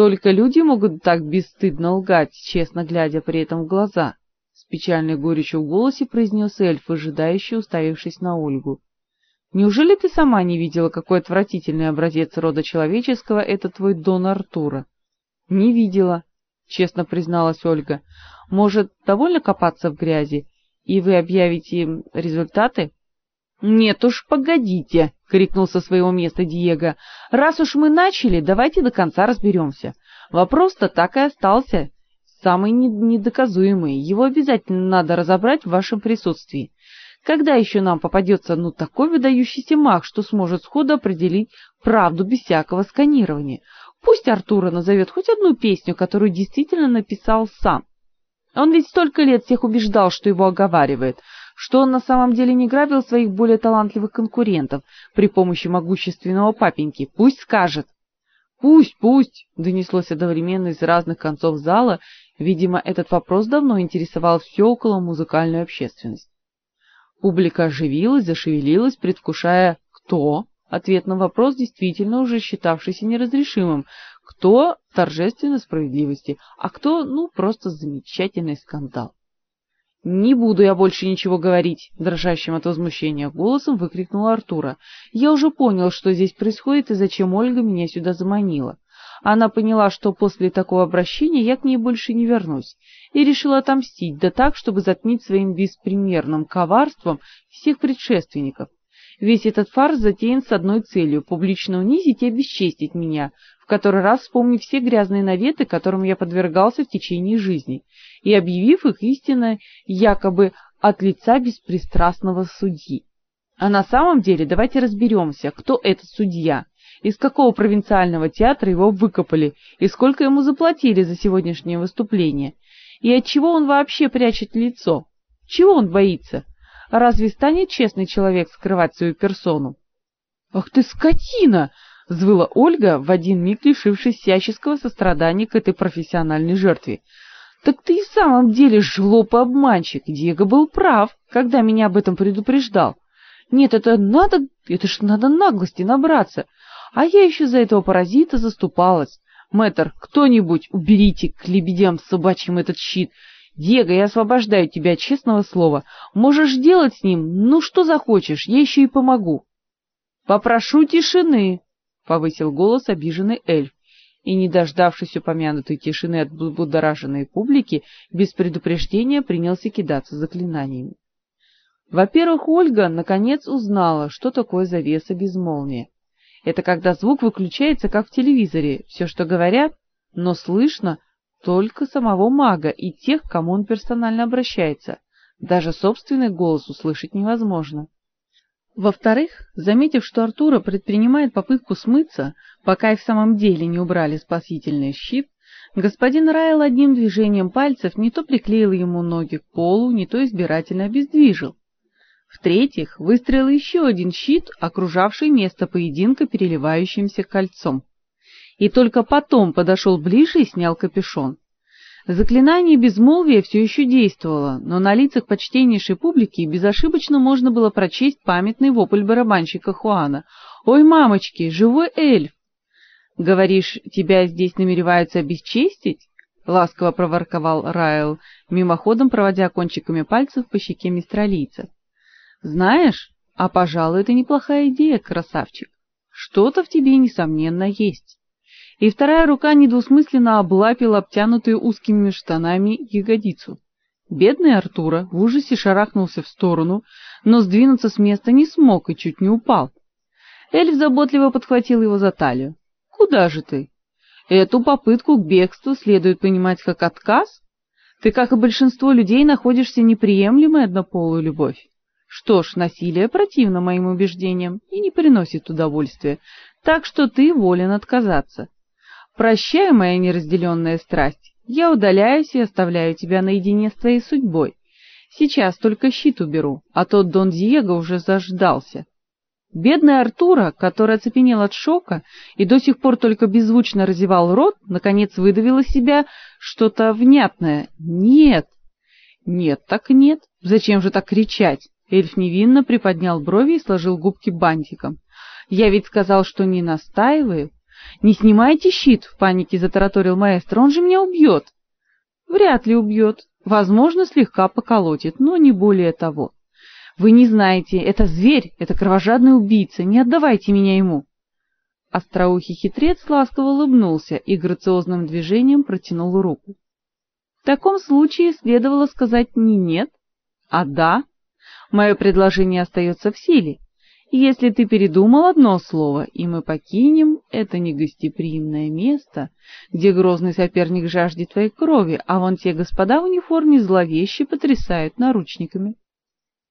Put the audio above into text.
Только люди могут так бесстыдно лгать, честно глядя при этом в глаза. С печальной горечью в голосе произнес эльф, выжидающе уставившись на Ольгу. Неужели ты сама не видела, какой отвратительный образец рода человеческого это твой Дон Артура? Не видела, честно призналась Ольга. Может, довольно копаться в грязи, и вы объявите результаты? Нет уж, погодите, крикнул со своего места Диего. Раз уж мы начали, давайте до конца разберемся. Вопрос-то так и остался, самый недоказуемый. Его обязательно надо разобрать в вашем присутствии. Когда еще нам попадется ну такой выдающийся маг, что сможет сходу определить правду без всякого сканирования? Пусть Артура назовет хоть одну песню, которую действительно написал сам. Он ведь столько лет всех убеждал, что его оговаривает, что он на самом деле не грабил своих более талантливых конкурентов при помощи могущественного папеньки. Пусть скажет. Пусть, пусть, донеслось одновременно из разных концов зала. Видимо, этот вопрос давно интересовал всю около музыкальную общественность. Публика оживилась, зашевелилась, предвкушая кто ответ на вопрос, действительно уже считавшийся неразрешимым, кто торжественной справедливости, а кто, ну, просто замечательный скандал. Не буду я больше ничего говорить, дрожащим от возмущения голосом выкрикнула Артура. Я уже понял, что здесь происходит и зачем Ольга меня сюда заманила. Она поняла, что после такого обращения я к ней больше не вернусь, и решила отомстить, да так, чтобы затмить своим беспримерным коварством всех предшественников. Весь этот фарс затеян с одной целью публично унизить и обесчестить меня, который раз вспомнив все грязные наветы, которым я подвергался в течение жизни, и объявив их истинно якобы от лица беспристрастного судьи. А на самом деле давайте разберемся, кто этот судья из какого провинциального театра его выкопали и сколько ему заплатили за сегодняшнее выступление, и от чего он вообще прячет лицо? Чего он боится? Разве станет честный человек скрывать свою персону? Ах ты скотина, взвыла Ольга, в один миг лишившись всяческого сострадания к этой профессиональной жертве. Так ты и в самом деле жлоб и обманщик. Диего был прав, когда меня об этом предупреждал. Нет, это надо, это ж надо наглости набраться. А я еще за этого паразита заступалась. Мэтр, кто-нибудь уберите к лебедям собачьим этот щит. Диего, я освобождаю тебя от честного слова. Можешь делать с ним, ну что захочешь, я еще и помогу. Попрошу тишины, повысил голос обиженный эльф, и, не дождавшись упомянутой тишины от будораженной публики, без предупреждения принялся кидаться заклинаниями. Во-первых, Ольга наконец узнала, что такое завеса безмолвия. Это когда звук выключается, как в телевизоре, все, что говорят, но слышно только самого мага и тех, к кому он персонально обращается. Даже собственный голос услышать невозможно. Во-вторых, заметив, что Артура предпринимает попытку смыться, пока и в самом деле не убрали спасительный щит, господин Райл одним движением пальцев не то приклеил ему ноги к полу, не то избирательно обездвижил. В-третьих, выстрелил еще один щит, окружавший место поединка переливающимся кольцом. И только потом подошел ближе и снял капюшон. Заклинание безмолвия все еще действовало, но на лицах почтеннейшей публики безошибочно можно было прочесть памятный вопль барабанщика Хуана. «Ой, мамочки, живой эльф!» «Говоришь, тебя здесь намереваются обесчестить?» — ласково проворковал Райл, мимоходом проводя кончиками пальцев по щеке мистралийца. Знаешь, а, пожалуй, это неплохая идея, красавчик. Что-то в тебе несомненно есть. И вторая рука недвусмысленно облапила обтянутую узкими штанами ягодицу. Бедный Артура в ужасе шарахнулся в сторону, но сдвинуться с места не смог и чуть не упал. Эльф заботливо подхватил его за талию. Куда же ты? Эту попытку к бегству следует понимать как отказ? Ты, как и большинство людей, находишься неприемлемой однополую любовь. Что ж, насилие противно моим убеждениям и не приносит удовольствия, так что ты волен отказаться. Прощай, моя неразделенная страсть. Я удаляюсь и оставляю тебя наедине с твоей судьбой. Сейчас только щит уберу, а тот Дон Диего уже заждался. Бедный Артура, который оцепенел от шока и до сих пор только беззвучно разевал рот, наконец выдавил из себя что-то внятное. Нет. Нет, так нет. Зачем же так кричать? Эльф невинно приподнял брови и сложил губки бантиком. Я ведь сказал, что не настаиваю. Не снимайте щит, в панике затараторил маэстро. Он же меня убьет!» Вряд ли убьет. Возможно, слегка поколотит, но не более того. Вы не знаете, это зверь, это кровожадный убийца. Не отдавайте меня ему. Остроухий хитрец ласково улыбнулся и грациозным движением протянул руку. В таком случае следовало сказать не нет, а да. Мое предложение остается в силе. Если ты передумал одно слово, и мы покинем это негостеприимное место, где грозный соперник жаждет твоей крови, а вон те господа в униформе зловеще потрясают наручниками.